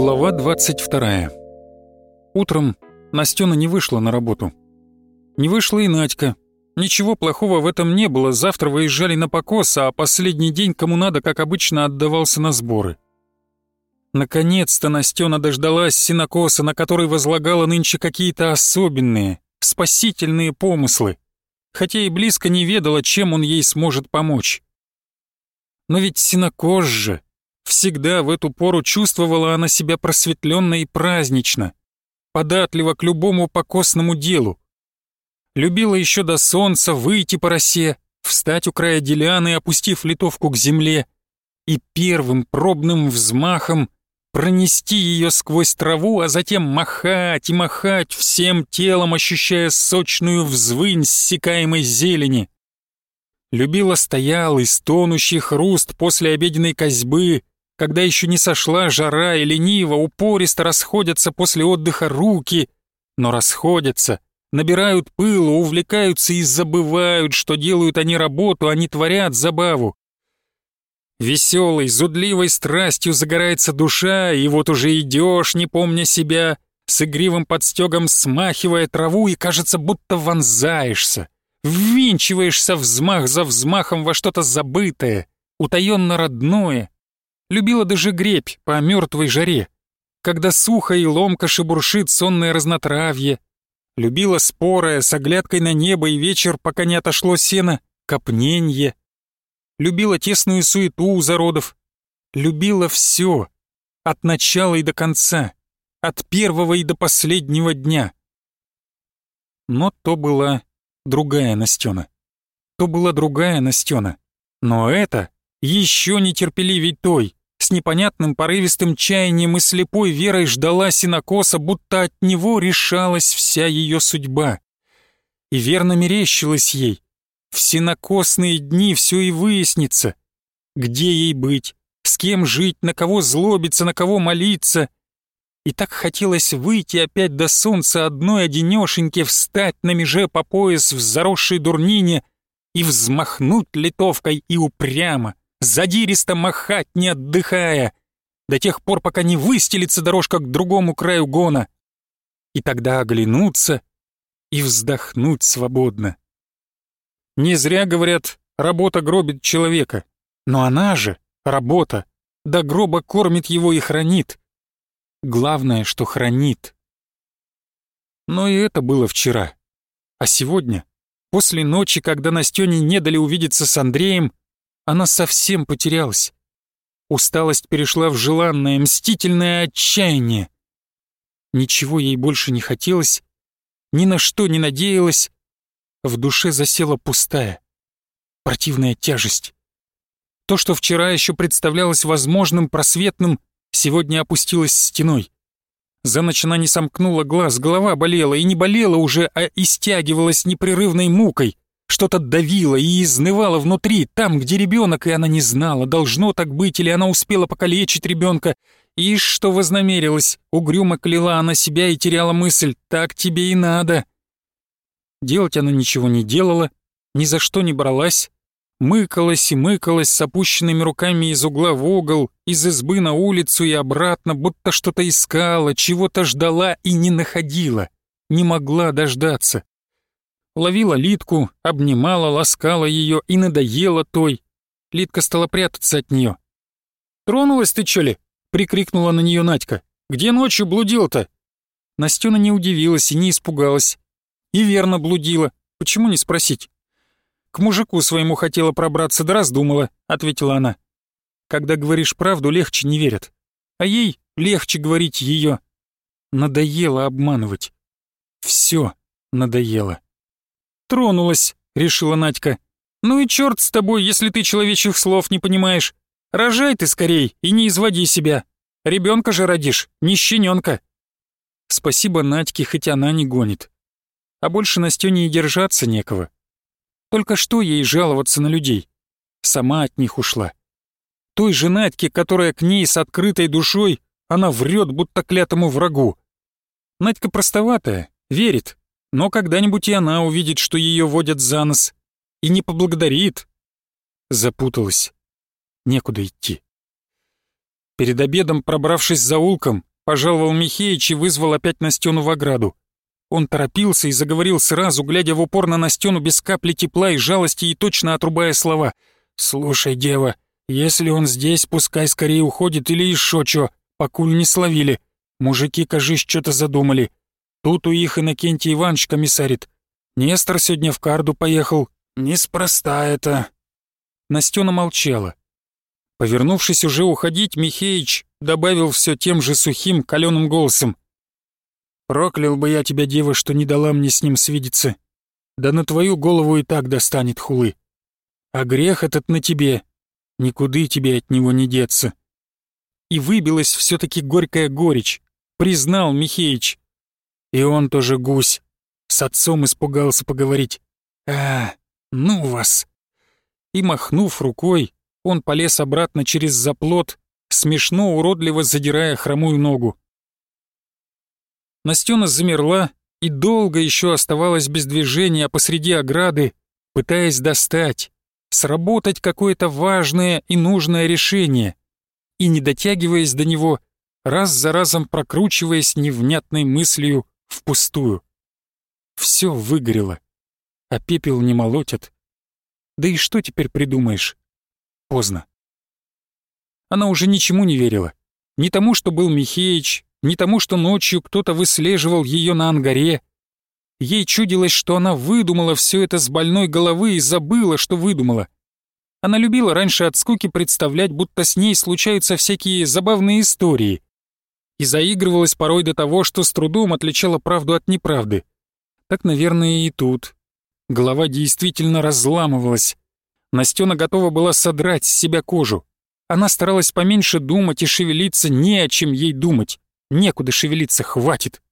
Глава 22. Утром Настена не вышла на работу. Не вышла и Надька. Ничего плохого в этом не было, завтра выезжали на покос, а последний день кому надо, как обычно, отдавался на сборы. Наконец-то Настена дождалась синокоса, на который возлагала нынче какие-то особенные, спасительные помыслы, хотя и близко не ведала, чем он ей сможет помочь. Но ведь синокос же — Всегда в эту пору чувствовала она себя просветленно и празднично, податлива к любому покосному делу. Любила еще до солнца выйти по росе, встать у края деляны, опустив литовку к земле, и первым пробным взмахом пронести ее сквозь траву, а затем махать и махать всем телом, ощущая сочную взвынь ссекаемой зелени. Любила стоял из тонущих руст после обеденной козьбы, когда еще не сошла жара и лениво, упористо расходятся после отдыха руки, но расходятся, набирают пылу, увлекаются и забывают, что делают они работу, а они творят забаву. Веселой, зудливой страстью загорается душа, и вот уже идешь, не помня себя, с игривым подстегом смахивая траву, и кажется, будто вонзаешься, ввинчиваешься взмах за взмахом во что-то забытое, утаенно родное, любила даже гребь по мертвой жаре, когда сухо и ломко шебуршит сонное разнотравье, любила спорая с оглядкой на небо и вечер, пока не отошло сено, копненье, любила тесную суету у зародов, любила все, от начала и до конца, от первого и до последнего дня. Но то была другая Настена. То была другая Настена. Но это еще нетерпеливей той, с непонятным порывистым чаянием и слепой верой ждала Синокоса, будто от него решалась вся ее судьба. И верно мерещилась ей. В синокосные дни все и выяснится. Где ей быть, с кем жить, на кого злобиться, на кого молиться. И так хотелось выйти опять до солнца одной одинешеньке, встать на меже по пояс в заросшей дурнине и взмахнуть литовкой и упрямо — задиристо махать, не отдыхая, до тех пор, пока не выстелится дорожка к другому краю гона, и тогда оглянуться и вздохнуть свободно. Не зря говорят, работа гробит человека, но она же, работа, до гроба кормит его и хранит. Главное, что хранит. Но и это было вчера. А сегодня, после ночи, когда Настёне не дали увидеться с Андреем, она совсем потерялась. Усталость перешла в желанное, мстительное отчаяние. Ничего ей больше не хотелось, ни на что не надеялась. В душе засела пустая, противная тяжесть. То, что вчера еще представлялось возможным, просветным, сегодня опустилось стеной. За ночь она не сомкнула глаз, голова болела, и не болела уже, а истягивалась непрерывной мукой. Что-то давило и изнывало внутри, там, где ребенок, и она не знала, должно так быть, или она успела покалечить ребенка. И что вознамерилась, угрюмо кляла она себя и теряла мысль «так тебе и надо». Делать она ничего не делала, ни за что не бралась, мыкалась и мыкалась с опущенными руками из угла в угол, из избы на улицу и обратно, будто что-то искала, чего-то ждала и не находила, не могла дождаться. Ловила Литку, обнимала, ласкала ее и надоела той. Литка стала прятаться от нее. «Тронулась ты, чё ли?» — прикрикнула на нее Надька. «Где ночью блудила-то?» Настена не удивилась и не испугалась. И верно блудила. Почему не спросить? «К мужику своему хотела пробраться, да раздумала», — ответила она. «Когда говоришь правду, легче не верят. А ей легче говорить ее. Надоело обманывать. Все надоело. «Тронулась», — решила Надька. «Ну и черт с тобой, если ты человечьих слов не понимаешь. Рожай ты скорей и не изводи себя. Ребенка же родишь, не щененка». Спасибо Надьке, хоть она не гонит. А больше Настёне и держаться некого. Только что ей жаловаться на людей? Сама от них ушла. Той же Надьке, которая к ней с открытой душой, она врет, будто клятому врагу. Надька простоватая, верит, но когда-нибудь и она увидит, что ее водят за нос, и не поблагодарит. Запуталась. Некуда идти. Перед обедом, пробравшись за улком, пожаловал Михеич и вызвал опять Настену в ограду. Он торопился и заговорил сразу, глядя в упор на Настену без капли тепла и жалости и точно отрубая слова. «Слушай, дева, если он здесь, пускай скорее уходит или еще чё, покуль не словили. Мужики, кажись, что-то задумали. Тут у их Иннокентий Иванович комиссарит. Нестор сегодня в карду поехал. Неспроста это». Настена молчала. Повернувшись уже уходить, Михеич добавил все тем же сухим, каленым голосом. «Проклял бы я тебя, дева, что не дала мне с ним свидеться. Да на твою голову и так достанет хулы. А грех этот на тебе. Никуды тебе от него не деться». И выбилась все таки горькая горечь. Признал Михеич. И он тоже гусь. С отцом испугался поговорить. А, ну вас. И махнув рукой, он полез обратно через заплот, смешно уродливо задирая хромую ногу. Настена замерла и долго еще оставалась без движения посреди ограды, пытаясь достать, сработать какое-то важное и нужное решение, и, не дотягиваясь до него, раз за разом прокручиваясь невнятной мыслью Впустую. Все выгорело. А пепел не молотят. Да и что теперь придумаешь? Поздно. Она уже ничему не верила. Ни тому, что был Михеич, ни тому, что ночью кто-то выслеживал ее на ангаре. Ей чудилось, что она выдумала все это с больной головы и забыла, что выдумала. Она любила раньше от скуки представлять, будто с ней случаются всякие забавные истории — и заигрывалась порой до того, что с трудом отличала правду от неправды. Так, наверное, и тут. Голова действительно разламывалась. Настена готова была содрать с себя кожу. Она старалась поменьше думать и шевелиться, не о чем ей думать. Некуда шевелиться, хватит.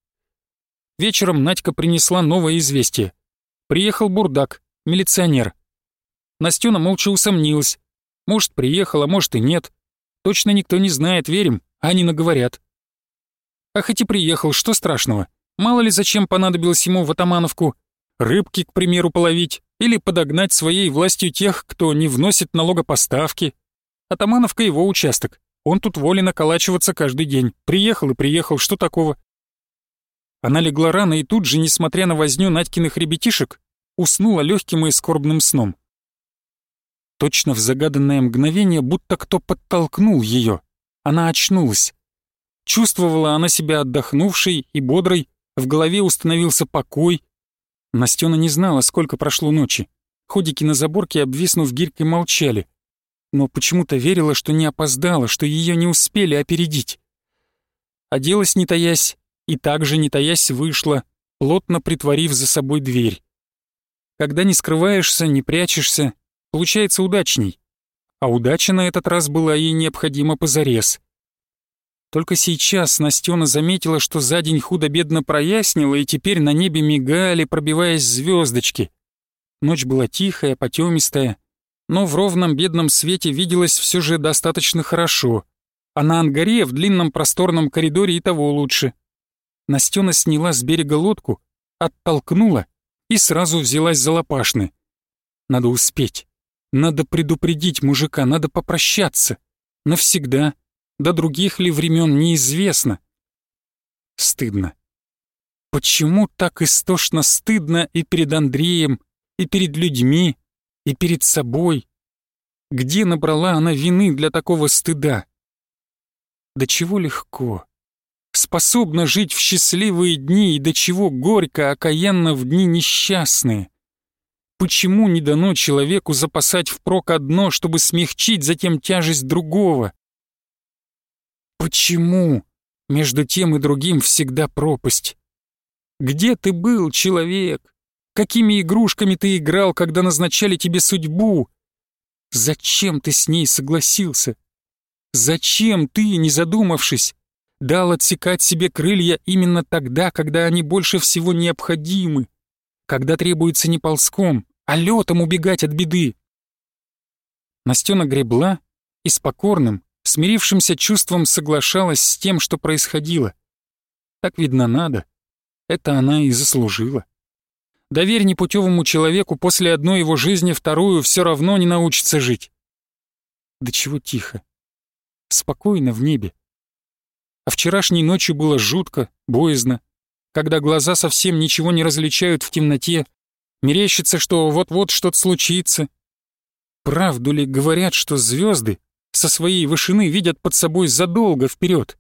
Вечером Надька принесла новое известие. Приехал бурдак, милиционер. Настена молча усомнилась. Может, приехал, может и нет. Точно никто не знает, верим, а они наговорят. А хоть и приехал, что страшного? Мало ли зачем понадобилось ему в Атамановку рыбки, к примеру, половить или подогнать своей властью тех, кто не вносит налогопоставки. Атамановка его участок. Он тут волен околачиваться каждый день. Приехал и приехал, что такого? Она легла рано и тут же, несмотря на возню Надькиных ребятишек, уснула легким и скорбным сном. Точно в загаданное мгновение, будто кто подтолкнул ее. Она очнулась. Чувствовала она себя отдохнувшей и бодрой, в голове установился покой. Настена не знала, сколько прошло ночи. Ходики на заборке, обвиснув гирькой, молчали. Но почему-то верила, что не опоздала, что ее не успели опередить. Оделась, не таясь, и также, не таясь, вышла, плотно притворив за собой дверь. Когда не скрываешься, не прячешься, получается удачней. А удача на этот раз была ей необходима позарез — только сейчас Настена заметила, что за день худо-бедно прояснило, и теперь на небе мигали, пробиваясь звездочки. Ночь была тихая, потемистая, но в ровном бедном свете виделось все же достаточно хорошо, а на ангаре в длинном просторном коридоре и того лучше. Настена сняла с берега лодку, оттолкнула и сразу взялась за лопашны. Надо успеть. Надо предупредить мужика, надо попрощаться. Навсегда до других ли времен неизвестно. Стыдно. Почему так истошно стыдно и перед Андреем, и перед людьми, и перед собой? Где набрала она вины для такого стыда? До чего легко. Способна жить в счастливые дни, и до чего горько, окаянно в дни несчастные. Почему не дано человеку запасать впрок одно, чтобы смягчить затем тяжесть другого? Почему между тем и другим всегда пропасть? Где ты был, человек? Какими игрушками ты играл, когда назначали тебе судьбу? Зачем ты с ней согласился? Зачем ты, не задумавшись, дал отсекать себе крылья именно тогда, когда они больше всего необходимы, когда требуется не ползком, а летом убегать от беды? Настена гребла и с покорным, смирившимся чувством соглашалась с тем, что происходило. Так, видно, надо. Это она и заслужила. Доверь непутевому человеку после одной его жизни вторую все равно не научится жить. Да чего тихо. Спокойно в небе. А вчерашней ночью было жутко, боязно, когда глаза совсем ничего не различают в темноте, мерещится, что вот-вот что-то случится. Правду ли говорят, что звезды со своей вышины видят под собой задолго вперед.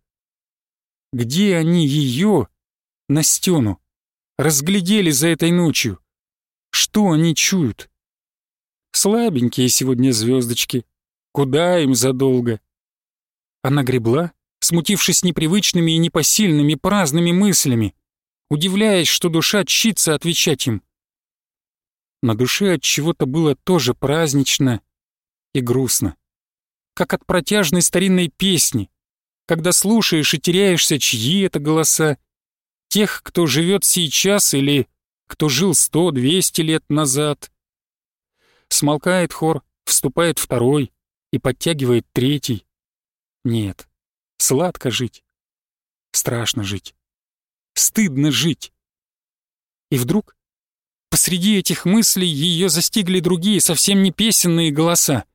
Где они ее, Настену, разглядели за этой ночью? Что они чуют? Слабенькие сегодня звездочки. Куда им задолго? Она гребла, смутившись непривычными и непосильными праздными мыслями, удивляясь, что душа чится отвечать им. На душе от чего-то было тоже празднично и грустно как от протяжной старинной песни, когда слушаешь и теряешься, чьи это голоса, тех, кто живет сейчас или кто жил сто-двести лет назад. Смолкает хор, вступает второй и подтягивает третий. Нет, сладко жить. Страшно жить. Стыдно жить. И вдруг посреди этих мыслей ее застигли другие, совсем не песенные голоса.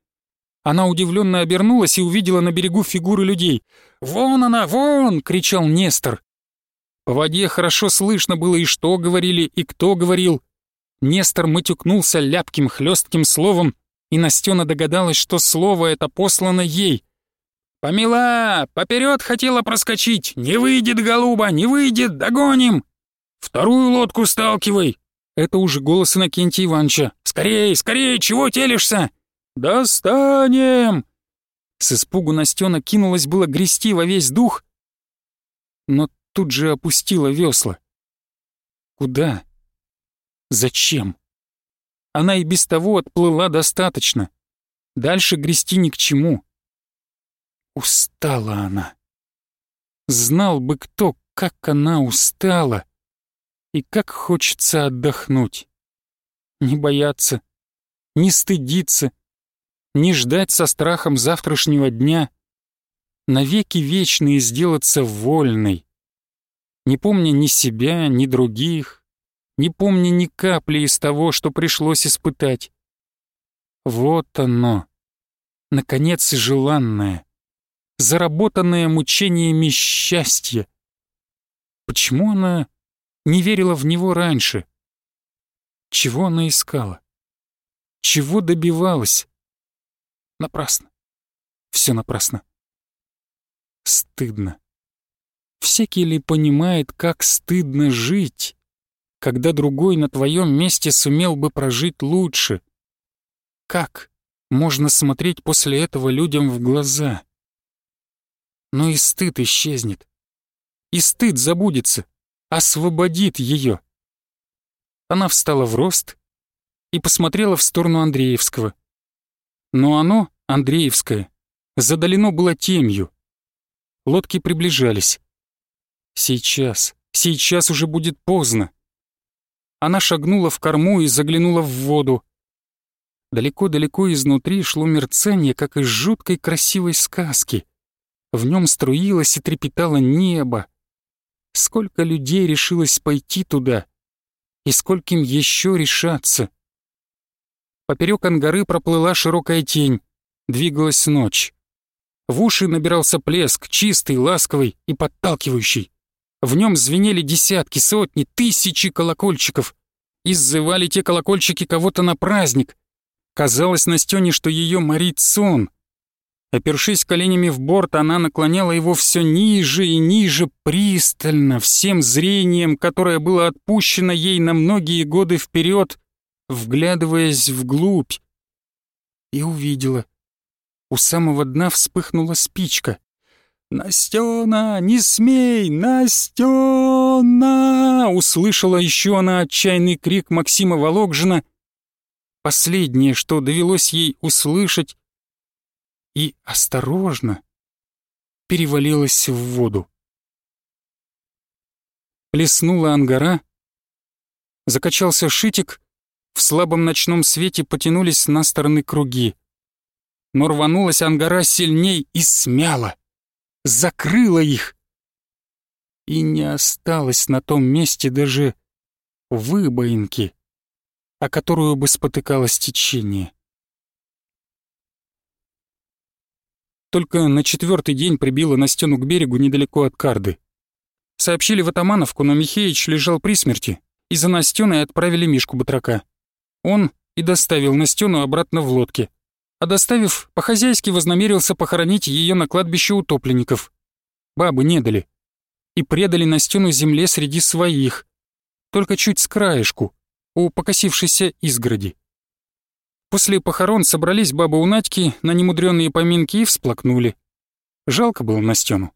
Она удивленно обернулась и увидела на берегу фигуры людей. «Вон она, вон!» — кричал Нестор. в воде хорошо слышно было и что говорили, и кто говорил. Нестор матюкнулся ляпким хлестким словом, и Настена догадалась, что слово это послано ей. помила Поперед хотела проскочить! Не выйдет, голуба, не выйдет! Догоним! Вторую лодку сталкивай!» Это уже голос Иннокентия Ивановича. «Скорей, скорее, чего телишься?» «Достанем!» С испугу Настена кинулась было грести во весь дух, но тут же опустила весла. Куда? Зачем? Она и без того отплыла достаточно. Дальше грести ни к чему. Устала она. Знал бы кто, как она устала и как хочется отдохнуть. Не бояться, не стыдиться — не ждать со страхом завтрашнего дня, навеки вечные сделаться вольной, не помня ни себя, ни других, не помня ни капли из того, что пришлось испытать. Вот оно, наконец, желанное, заработанное мучениями счастье. Почему она не верила в него раньше? Чего она искала? Чего добивалась? Напрасно. Все напрасно. Стыдно. Всякий ли понимает, как стыдно жить, когда другой на твоем месте сумел бы прожить лучше? Как можно смотреть после этого людям в глаза? Но и стыд исчезнет. И стыд забудется, освободит ее. Она встала в рост и посмотрела в сторону Андреевского — но оно, Андреевское, задалено было темью. Лодки приближались. Сейчас, сейчас уже будет поздно. Она шагнула в корму и заглянула в воду. Далеко-далеко изнутри шло мерцание, как из жуткой красивой сказки. В нем струилось и трепетало небо. Сколько людей решилось пойти туда, и скольким еще решаться — Поперек ангары проплыла широкая тень. Двигалась ночь. В уши набирался плеск, чистый, ласковый и подталкивающий. В нем звенели десятки, сотни, тысячи колокольчиков. Иззывали те колокольчики кого-то на праздник. Казалось Настёне, что ее морит сон. Опершись коленями в борт, она наклоняла его все ниже и ниже, пристально, всем зрением, которое было отпущено ей на многие годы вперед, вглядываясь вглубь, и увидела. У самого дна вспыхнула спичка. «Настёна, не смей! Настёна!» Услышала еще она отчаянный крик Максима Вологжина. Последнее, что довелось ей услышать, и осторожно перевалилась в воду. Плеснула ангара, закачался шитик, в слабом ночном свете потянулись на стороны круги. Но рванулась ангара сильней и смяла. Закрыла их. И не осталось на том месте даже выбоинки, о которую бы спотыкалось течение. Только на четвертый день прибило на стену к берегу недалеко от Карды. Сообщили в Атамановку, но Михеич лежал при смерти, и за Настеной отправили Мишку Батрака. Он и доставил Настену обратно в лодке. А доставив, по-хозяйски вознамерился похоронить ее на кладбище утопленников. Бабы не дали. И предали Настену земле среди своих. Только чуть с краешку, у покосившейся изгороди. После похорон собрались бабы у Надьки на немудренные поминки и всплакнули. Жалко было Настену.